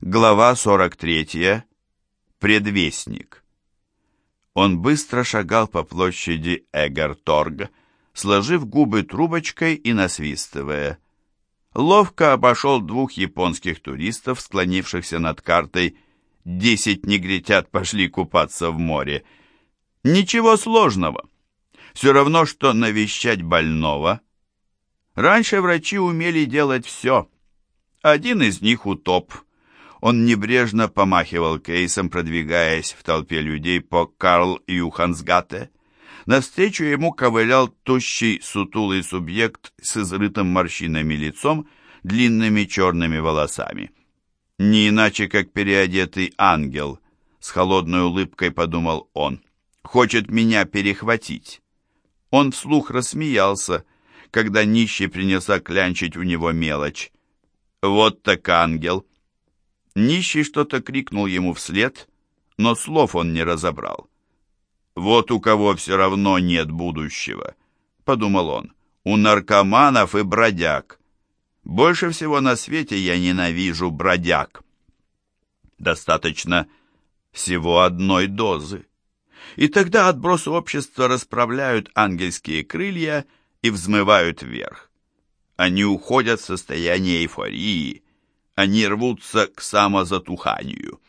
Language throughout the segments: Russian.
Глава 43. Предвестник. Он быстро шагал по площади Эгерторг, сложив губы трубочкой и насвистывая. Ловко обошел двух японских туристов, склонившихся над картой «Десять негритят пошли купаться в море». Ничего сложного. Все равно, что навещать больного. Раньше врачи умели делать все. Один из них утоп. Он небрежно помахивал кейсом, продвигаясь в толпе людей по Карл Юхансгате. Навстречу ему ковылял тощий, сутулый субъект с изрытым морщинами лицом, длинными черными волосами. Не иначе, как переодетый ангел, с холодной улыбкой подумал он. Хочет меня перехватить. Он вслух рассмеялся, когда нищий принялся клянчить у него мелочь. Вот так ангел. Нищий что-то крикнул ему вслед, но слов он не разобрал. «Вот у кого все равно нет будущего», — подумал он, — «у наркоманов и бродяг. Больше всего на свете я ненавижу бродяг». Достаточно всего одной дозы. И тогда отбросы общества расправляют ангельские крылья и взмывают вверх. Они уходят в состояние эйфории, они рвутся к самозатуханию.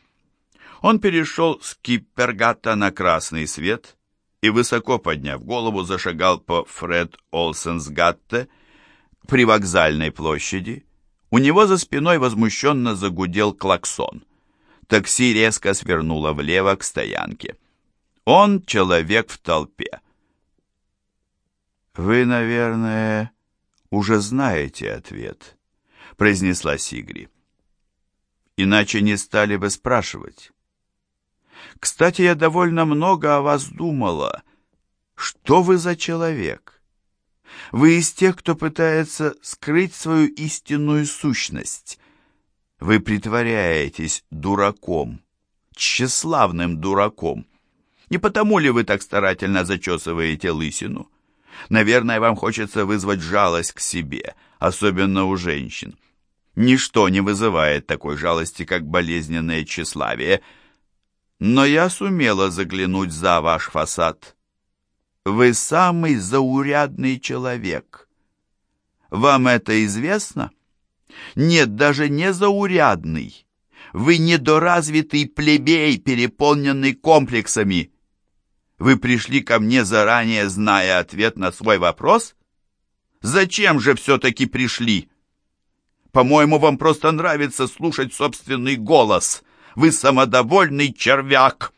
Он перешел с Киппергата на красный свет и, высоко подняв голову, зашагал по Фред Олсенсгатте при вокзальной площади. У него за спиной возмущенно загудел клаксон. Такси резко свернуло влево к стоянке. Он человек в толпе. «Вы, наверное, уже знаете ответ», — произнесла Сигри иначе не стали бы спрашивать. Кстати, я довольно много о вас думала. Что вы за человек? Вы из тех, кто пытается скрыть свою истинную сущность. Вы притворяетесь дураком, тщеславным дураком. Не потому ли вы так старательно зачесываете лысину? Наверное, вам хочется вызвать жалость к себе, особенно у женщин. Ничто не вызывает такой жалости, как болезненное тщеславие. Но я сумела заглянуть за ваш фасад. Вы самый заурядный человек. Вам это известно? Нет, даже не заурядный. Вы недоразвитый плебей, переполненный комплексами. Вы пришли ко мне заранее, зная ответ на свой вопрос? Зачем же все-таки пришли? По-моему, вам просто нравится слушать собственный голос. Вы самодовольный червяк!»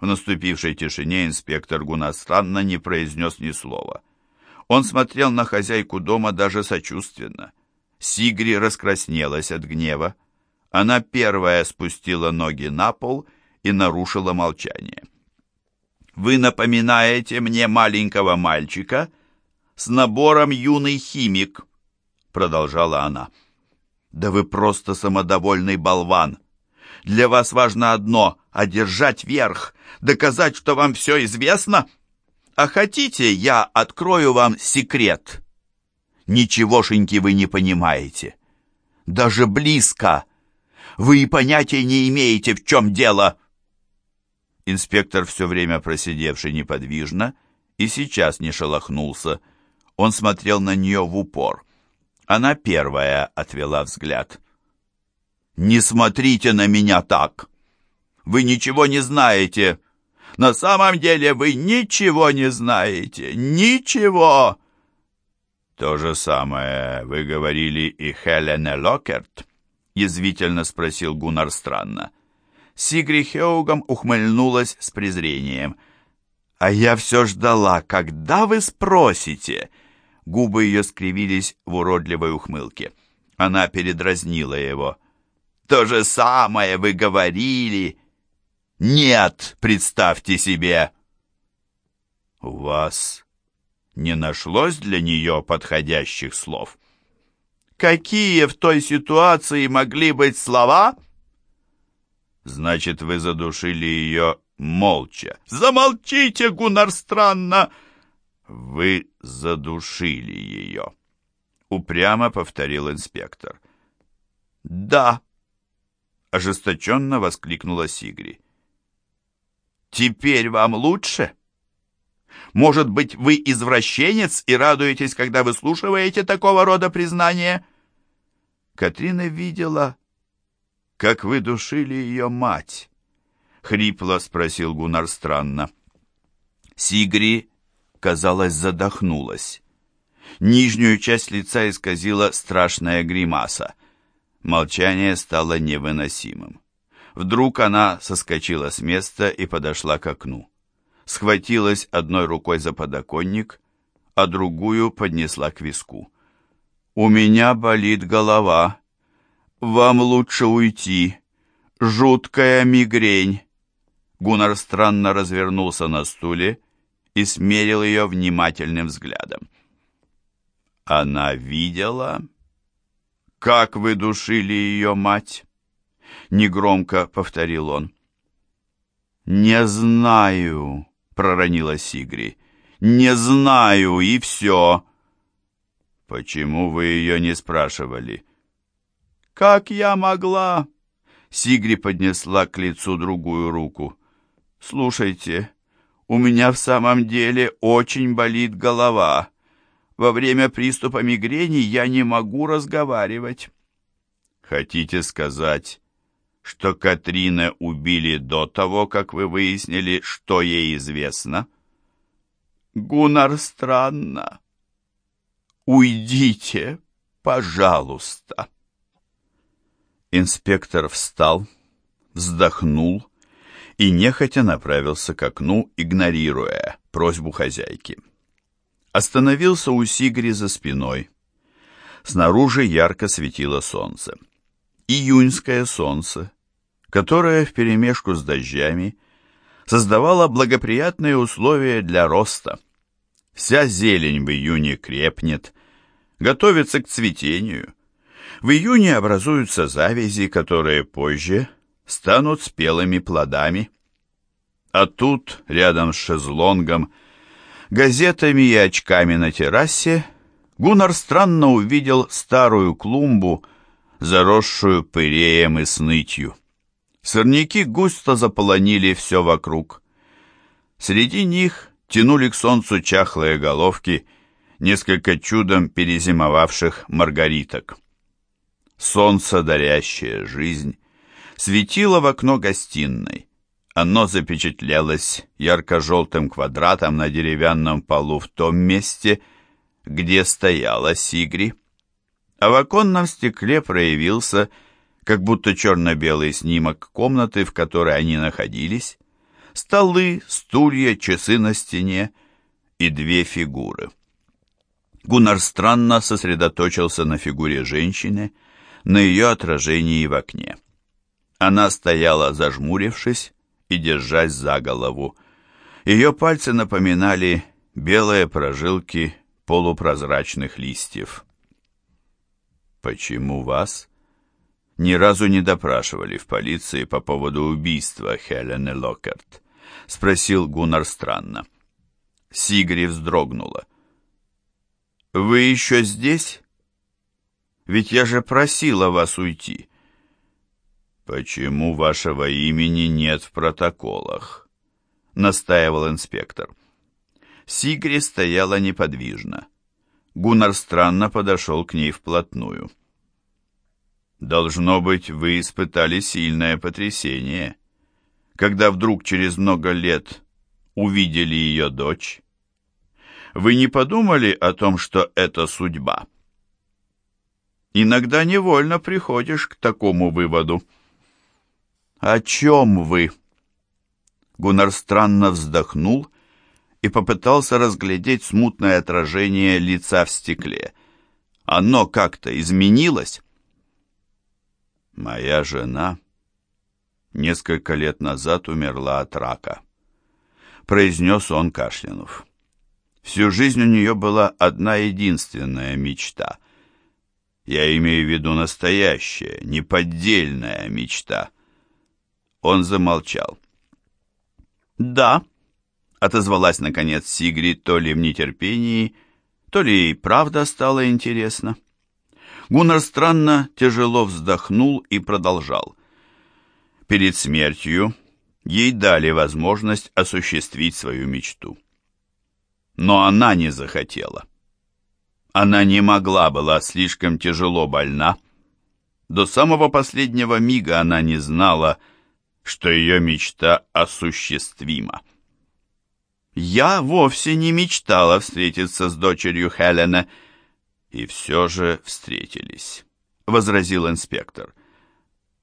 В наступившей тишине инспектор Гунастранно не произнес ни слова. Он смотрел на хозяйку дома даже сочувственно. Сигри раскраснелась от гнева. Она первая спустила ноги на пол и нарушила молчание. «Вы напоминаете мне маленького мальчика с набором юный химик», продолжала она. «Да вы просто самодовольный болван! Для вас важно одно — одержать верх, доказать, что вам все известно. А хотите, я открою вам секрет? Ничегошеньки вы не понимаете. Даже близко. Вы и понятия не имеете, в чем дело». Инспектор, все время просидевший неподвижно, и сейчас не шелохнулся. Он смотрел на нее в упор. Она первая отвела взгляд. «Не смотрите на меня так! Вы ничего не знаете! На самом деле вы ничего не знаете! Ничего!» «То же самое вы говорили и Хелене Локерт?» — язвительно спросил Гуннар странно. Сигри Хеугом ухмыльнулась с презрением. «А я все ждала, когда вы спросите?» Губы ее скривились в уродливой ухмылке. Она передразнила его. «То же самое вы говорили!» «Нет, представьте себе!» «У вас не нашлось для нее подходящих слов?» «Какие в той ситуации могли быть слова?» «Значит, вы задушили ее молча». «Замолчите, Гуннар, странно!» «Вы задушили ее», — упрямо повторил инспектор. «Да, ожесточенно воскликнула Сигри. «Теперь вам лучше? Может быть, вы извращенец и радуетесь, когда выслушиваете такого рода признания?» Катрина видела, как вы душили ее мать, — хрипло спросил Гуннар странно. Сигри, казалось, задохнулась. Нижнюю часть лица исказила страшная гримаса. Молчание стало невыносимым. Вдруг она соскочила с места и подошла к окну. Схватилась одной рукой за подоконник, а другую поднесла к виску. «У меня болит голова. Вам лучше уйти. Жуткая мигрень». Гуннар странно развернулся на стуле и смерил ее внимательным взглядом. Она видела, как вы душили ее мать? Негромко повторил он. Не знаю, проронила Сигри. Не знаю, и все. Почему вы ее не спрашивали? Как я могла? Сигри поднесла к лицу другую руку. Слушайте, у меня в самом деле очень болит голова. Во время приступа мигрени я не могу разговаривать. Хотите сказать, что Катрина убили до того, как вы выяснили, что ей известно? Гуннар странно. Уйдите, пожалуйста. Инспектор встал, вздохнул и нехотя направился к окну, игнорируя просьбу хозяйки остановился у Сигри за спиной. Снаружи ярко светило солнце. Июньское солнце, которое вперемешку с дождями создавало благоприятные условия для роста. Вся зелень в июне крепнет, готовится к цветению. В июне образуются завязи, которые позже станут спелыми плодами. А тут, рядом с шезлонгом, газетами и очками на террасе, Гуннар странно увидел старую клумбу, заросшую пыреем и снытью. Сорняки густо заполонили все вокруг. Среди них тянули к солнцу чахлые головки несколько чудом перезимовавших маргариток. Солнце, дарящее жизнь, светило в окно гостиной. Оно запечатлелось ярко-желтым квадратом на деревянном полу в том месте, где стояла Сигри. А в оконном стекле проявился, как будто черно-белый снимок комнаты, в которой они находились, столы, стулья, часы на стене и две фигуры. Гуннар странно сосредоточился на фигуре женщины, на ее отражении в окне. Она стояла, зажмурившись, и держась за голову. Ее пальцы напоминали белые прожилки полупрозрачных листьев. «Почему вас?» «Ни разу не допрашивали в полиции по поводу убийства Хелены Локкарт?» — спросил Гуннар странно. Сигри вздрогнула. «Вы еще здесь? Ведь я же просила вас уйти». «Почему вашего имени нет в протоколах?» — настаивал инспектор. Сигри стояла неподвижно. Гуннар странно подошел к ней вплотную. «Должно быть, вы испытали сильное потрясение, когда вдруг через много лет увидели ее дочь. Вы не подумали о том, что это судьба?» Иногда невольно приходишь к такому выводу. «О чем вы?» Гуннар странно вздохнул и попытался разглядеть смутное отражение лица в стекле. Оно как-то изменилось. «Моя жена несколько лет назад умерла от рака», — произнес он кашлянув. Всю жизнь у нее была одна единственная мечта. Я имею в виду настоящая, неподдельная мечта — он замолчал. «Да», — отозвалась наконец Сигри, то ли в нетерпении, то ли и правда стало интересно. Гуннар странно тяжело вздохнул и продолжал. Перед смертью ей дали возможность осуществить свою мечту. Но она не захотела. Она не могла, была слишком тяжело больна. До самого последнего мига она не знала, что ее мечта осуществима. Я вовсе не мечтала встретиться с дочерью Хелена, и все же встретились, — возразил инспектор.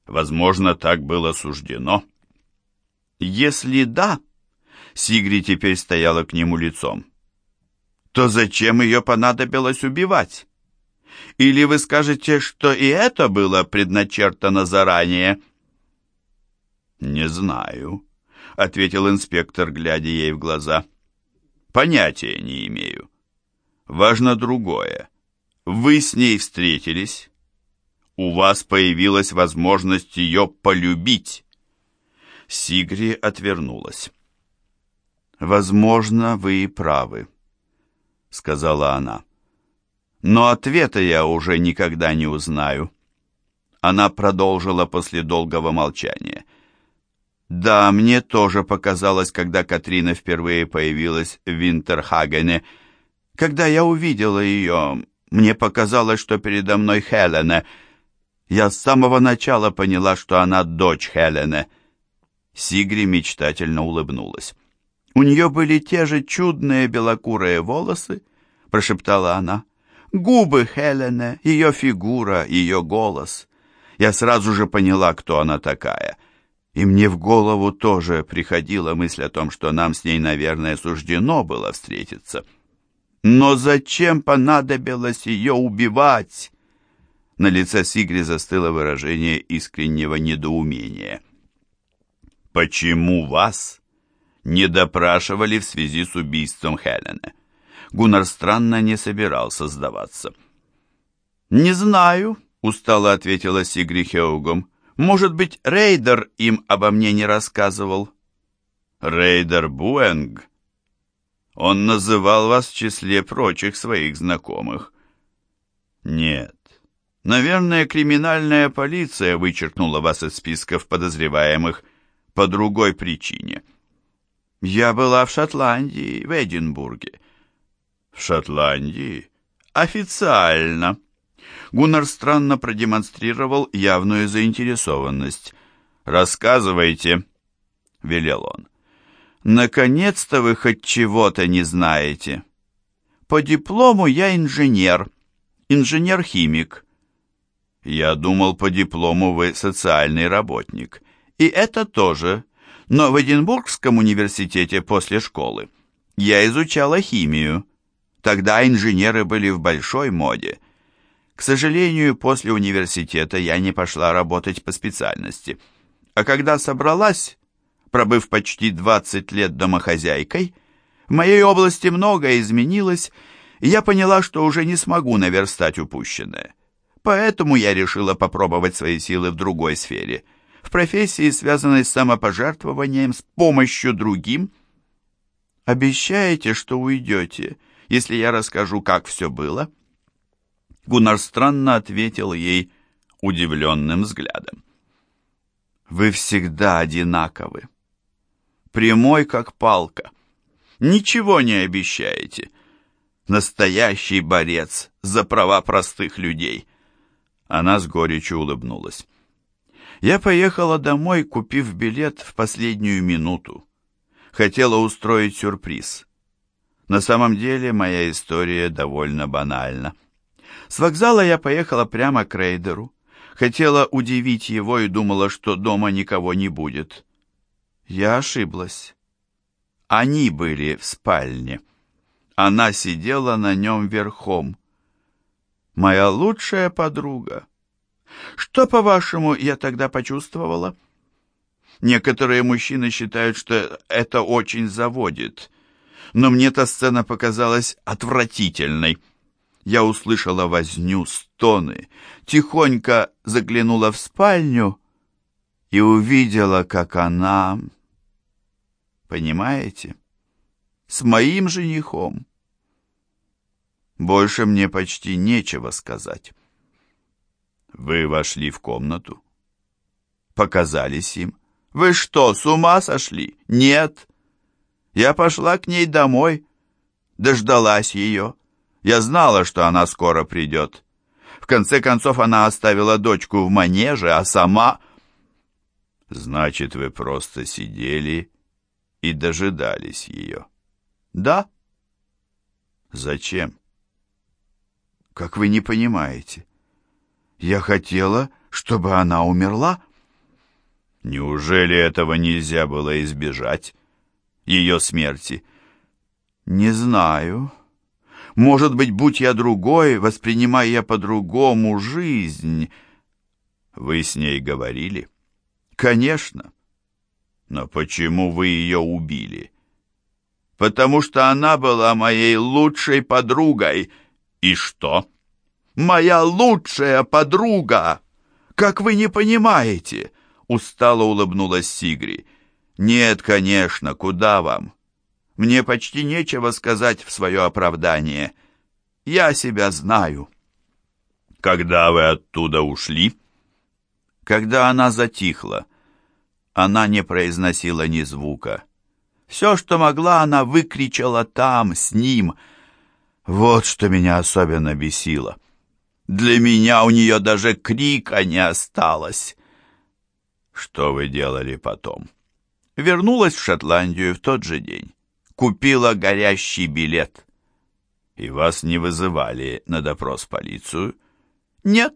Возможно, так было суждено. Если да, Сигри теперь стояла к нему лицом, то зачем ее понадобилось убивать? Или вы скажете, что и это было предначертано заранее? Не знаю, ответил инспектор, глядя ей в глаза. Понятия не имею. Важно другое. Вы с ней встретились. У вас появилась возможность ее полюбить. Сигри отвернулась. «Возможно, вы и правы», — сказала она. «Но ответа я уже никогда не узнаю». Она продолжила после долгого молчания. «Да, мне тоже показалось, когда Катрина впервые появилась в Винтерхагене. Когда я увидела ее, мне показалось, что передо мной Хелена. Я с самого начала поняла, что она дочь Хелена». Сигри мечтательно улыбнулась. «У нее были те же чудные белокурые волосы», — прошептала она. «Губы Хелене, ее фигура, ее голос. Я сразу же поняла, кто она такая. И мне в голову тоже приходила мысль о том, что нам с ней, наверное, суждено было встретиться. Но зачем понадобилось ее убивать?» На лице Сигри застыло выражение искреннего недоумения. «Почему вас не допрашивали в связи с убийством Хелене?» Гуннарстранда не собирался сдаваться. «Не знаю», — устало ответила Сигри Хеугом. «Может быть, Рейдар им обо мне не рассказывал?» «Рейдар Буэнг?» Он называл вас в числе прочих своих знакомых. «Нет, наверное, криминальная полиция вычеркнула вас из списков подозреваемых по другой причине». «Я была в Шотландии, в Эдинбурге». «В Шотландии?» «Официально». Гуннар странно продемонстрировал явную заинтересованность. «Рассказывайте», — велел он. «Наконец-то вы хоть чего-то не знаете. По диплому я инженер, инженер-химик». «Я думал, по диплому вы социальный работник. И это тоже, но в Эдинбургском университете после школы. Я изучала химию. Тогда инженеры были в большой моде. К сожалению, после университета я не пошла работать по специальности. А когда собралась, пробыв почти 20 лет домохозяйкой, в моей области многое изменилось, и я поняла, что уже не смогу наверстать упущенное. Поэтому я решила попробовать свои силы в другой сфере – в профессии, связанной с самопожертвованием, с помощью другим. Обещаете, что уйдете, если я расскажу, как все было?» Гуннар странно ответил ей удивленным взглядом. «Вы всегда одинаковы. Прямой, как палка. Ничего не обещаете. Настоящий борец за права простых людей». Она с горечью улыбнулась. Я поехала домой, купив билет в последнюю минуту. Хотела устроить сюрприз. На самом деле моя история довольно банальна. С вокзала я поехала прямо к Рейдеру. Хотела удивить его и думала, что дома никого не будет. Я ошиблась. Они были в спальне. Она сидела на нем верхом. Моя лучшая подруга. Что, по-вашему, я тогда почувствовала? Некоторые мужчины считают, что это очень заводит. Но мне эта сцена показалась отвратительной. Я услышала возню, стоны, тихонько заглянула в спальню и увидела, как она... Понимаете? С моим женихом. Больше мне почти нечего сказать. Вы вошли в комнату? показались им. Вы что, с ума сошли? Нет. Я пошла к ней домой, дождалась ее. Я знала, что она скоро придет. В конце концов, она оставила дочку в манеже, а сама... Значит, вы просто сидели и дожидались ее. Да? Зачем? Как вы не понимаете? Я хотела, чтобы она умерла. Неужели этого нельзя было избежать? Ее смерти? Не знаю. Может быть, будь я другой, воспринимая я по-другому жизнь. Вы с ней говорили? Конечно. Но почему вы ее убили? Потому что она была моей лучшей подругой. И что? Моя лучшая подруга! Как вы не понимаете? Устало улыбнулась Сигри. Нет, конечно, куда вам? Мне почти нечего сказать в свое оправдание. Я себя знаю. Когда вы оттуда ушли? Когда она затихла. Она не произносила ни звука. Все, что могла, она выкричала там, с ним. Вот что меня особенно бесило. Для меня у нее даже крика не осталось. Что вы делали потом? Вернулась в Шотландию в тот же день. Купила горящий билет. И вас не вызывали на допрос полицию? Нет.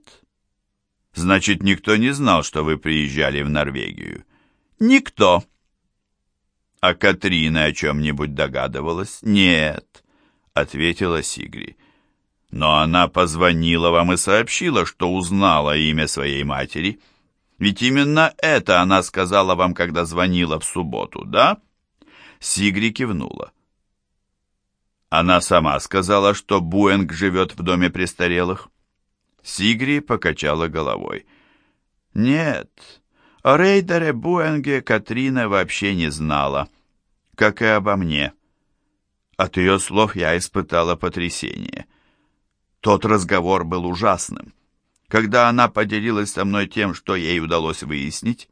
Значит, никто не знал, что вы приезжали в Норвегию? Никто. А Катрина о чем-нибудь догадывалась? Нет, ответила Сигри. Но она позвонила вам и сообщила, что узнала имя своей матери. — ведь именно это она сказала вам, когда звонила в субботу, да?» Сигри кивнула. Она сама сказала, что Буэнг живет в доме престарелых. Сигри покачала головой. «Нет, о рейдере Буэнге Катрина вообще не знала, как и обо мне. От ее слов я испытала потрясение. Тот разговор был ужасным. Когда она поделилась со мной тем, что ей удалось выяснить,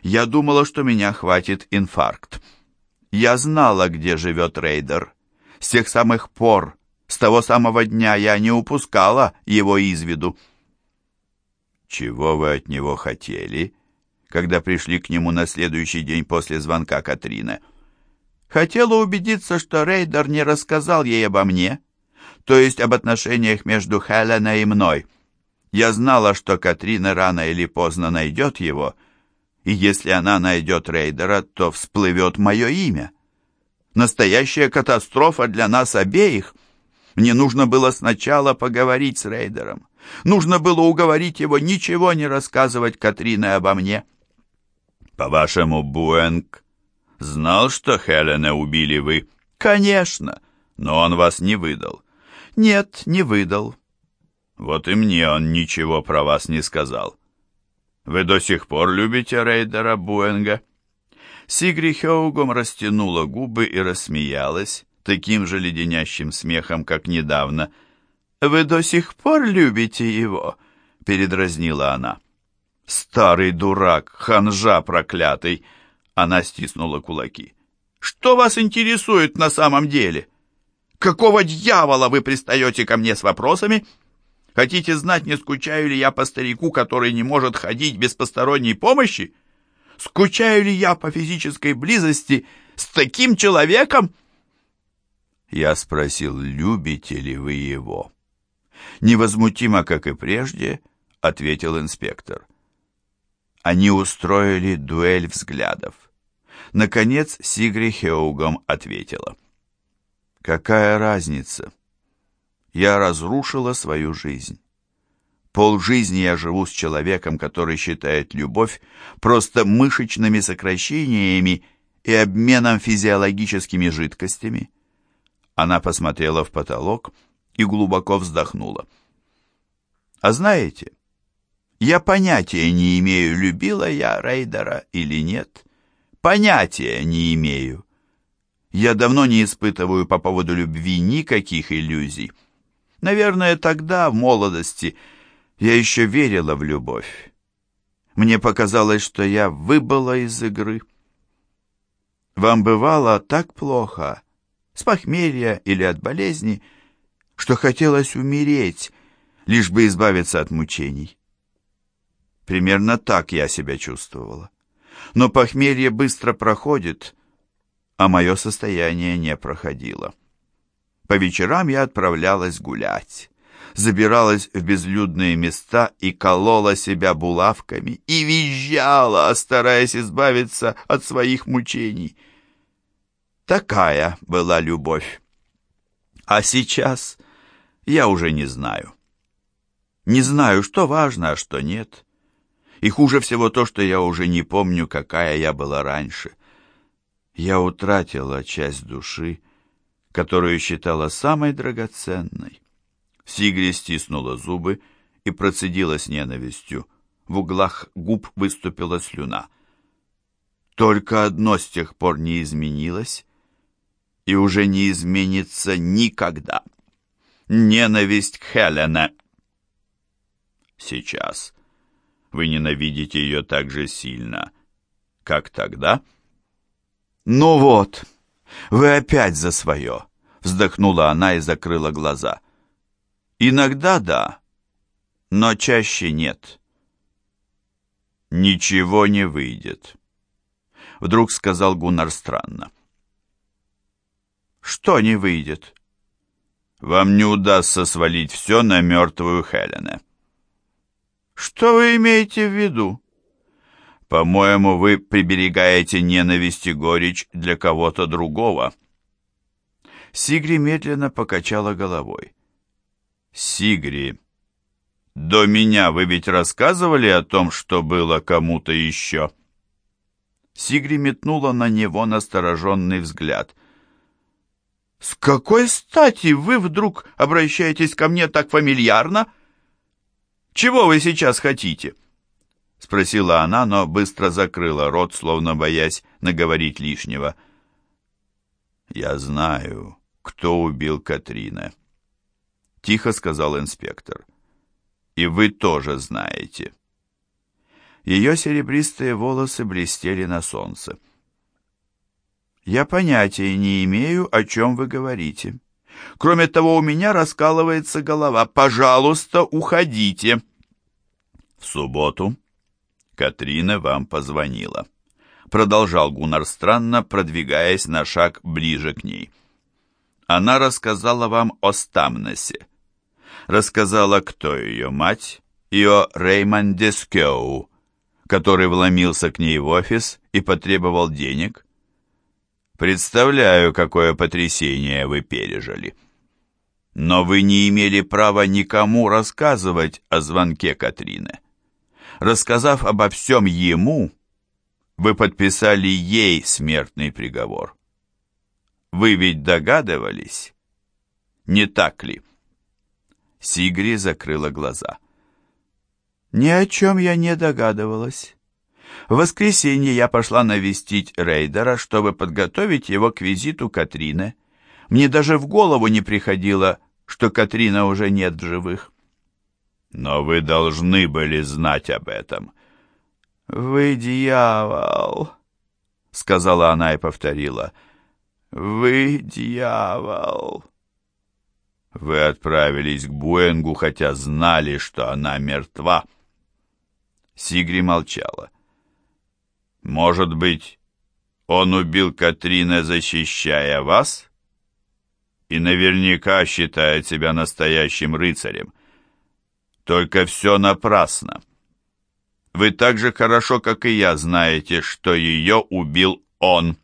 я думала, что меня хватит инфаркт. Я знала, где живет Рейдар. С тех самых пор, с того самого дня я не упускала его из виду. «Чего вы от него хотели?» когда пришли к нему на следующий день после звонка Катрины. Хотела убедиться, что Рейдар не рассказал ей обо мне, то есть об отношениях между Хеленой и мной. Я знала, что Катрина рано или поздно найдет его, и если она найдет рейдера, то всплывет мое имя. Настоящая катастрофа для нас обеих. Мне нужно было сначала поговорить с рейдером. Нужно было уговорить его ничего не рассказывать Катрине обо мне. По-вашему, Буэнг знал, что Хелена убили вы? Конечно, но он вас не выдал. Нет, не выдал. Вот и мне он ничего про вас не сказал. Вы до сих пор любите рейдера Буэнга?» Сигри Хеугом растянула губы и рассмеялась, таким же леденящим смехом, как недавно. «Вы до сих пор любите его?» — передразнила она. «Старый дурак, ханжа проклятый!» Она стиснула кулаки. «Что вас интересует на самом деле? Какого дьявола вы пристаете ко мне с вопросами?» Хотите знать, не скучаю ли я по старику, который не может ходить без посторонней помощи? Скучаю ли я по физической близости с таким человеком? Я спросил, любите ли вы его? Невозмутимо, как и прежде, ответил инспектор. Они устроили дуэль взглядов. Наконец Сигри Хеугом ответила. «Какая разница? Я разрушила свою жизнь. Пол жизни я живу с человеком, который считает любовь просто мышечными сокращениями и обменом физиологическими жидкостями. Она посмотрела в потолок и глубоко вздохнула. А знаете, я понятия не имею, любила я Рейдера или нет. Понятия не имею. Я давно не испытываю по поводу любви никаких иллюзий. Наверное, тогда, в молодости, я еще верила в любовь. Мне показалось, что я выбыла из игры. Вам бывало так плохо, с похмелья или от болезни, что хотелось умереть, лишь бы избавиться от мучений. Примерно так я себя чувствовала. Но похмелье быстро проходит, а мое состояние не проходило. По вечерам я отправлялась гулять, забиралась в безлюдные места и колола себя булавками, и визжала, стараясь избавиться от своих мучений. Такая была любовь. А сейчас я уже не знаю. Не знаю, что важно, а что нет. И хуже всего то, что я уже не помню, какая я была раньше. Я утратила часть души, которую считала самой драгоценной. Сигри стиснула зубы и процедила с ненавистью. В углах губ выступила слюна. Только одно с тех пор не изменилось и уже не изменится никогда. Ненависть к Хелене. Сейчас вы ненавидите ее так же сильно, как тогда? Ну вот, вы опять за свое, вздохнула она и закрыла глаза. Иногда да, но чаще нет. Ничего не выйдет. Вдруг сказал Гуннар странно. Что не выйдет? Вам не удастся свалить все на мертвую Хелене. Что вы имеете в виду? По-моему, вы приберегаете ненависть и горечь для кого-то другого. Сигри медленно покачала головой. Сигри, до меня вы ведь рассказывали о том, что было кому-то еще? Сигри метнула на него настороженный взгляд. «С какой стати вы вдруг обращаетесь ко мне так фамильярно?» Чего вы сейчас хотите?» Спросила она, но быстро закрыла рот, словно боясь наговорить лишнего. «Я знаю, кто убил Катрина», — тихо сказал инспектор. «И вы тоже знаете». Ее серебристые волосы блестели на солнце. «Я понятия не имею, о чем вы говорите», Кроме того, у меня раскалывается голова. Пожалуйста, уходите. В субботу Катрина вам позвонила. Продолжал Гуннар странно, продвигаясь на шаг ближе к ней. Она рассказала вам о Стамнесе. Рассказала, кто ее мать, и о Реймонде Скеу, который вломился к ней в офис и потребовал денег, Представляю, какое потрясение вы пережили. Но вы не имели права никому рассказывать о звонке Катрины. Рассказав обо всем ему, вы подписали ей смертный приговор. Вы ведь догадывались? Не так ли? Сигри закрыла глаза. Ни о чем я не догадывалась. В воскресенье я пошла навестить Рейдера, чтобы подготовить его к визиту Катрины. Мне даже в голову не приходило, что Катрина уже нет в живых. Но вы должны были знать об этом. «Вы дьявол», — сказала она и повторила. «Вы дьявол». Вы отправились к Буэнгу, хотя знали, что она мертва. Сигри молчала. Может быть, он убил Катрина, защищая вас? И наверняка считает себя настоящим рыцарем. Только все напрасно. Вы так же хорошо, как и я, знаете, что ее убил он.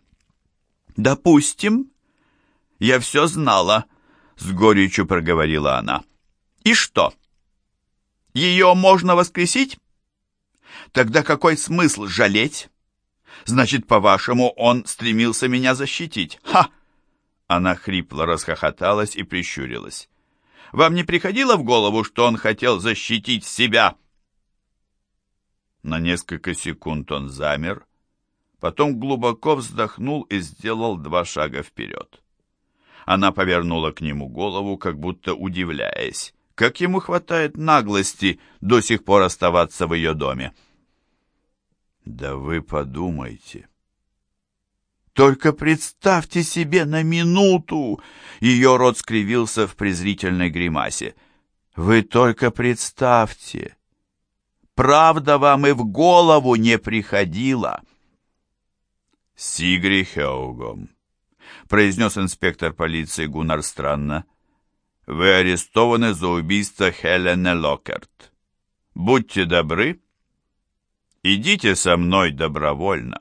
Допустим, я все знала, с горечью проговорила она. И что? Ее можно воскресить? Тогда какой смысл жалеть? Значит, по-вашему, он стремился меня защитить? Ха!» Она хрипло расхохоталась и прищурилась. «Вам не приходило в голову, что он хотел защитить себя?» На несколько секунд он замер, потом глубоко вздохнул и сделал два шага вперед. Она повернула к нему голову, как будто удивляясь, как ему хватает наглости до сих пор оставаться в ее доме. Да вы подумайте. Только представьте себе на минуту! Ее рот скривился в презрительной гримасе. Вы только представьте! Правда вам и в голову не приходила. Сигри Хеугом, произнес инспектор полиции Гуннар странно. Вы арестованы за убийство Хелены Локерт. Будьте добры, идите со мной добровольно.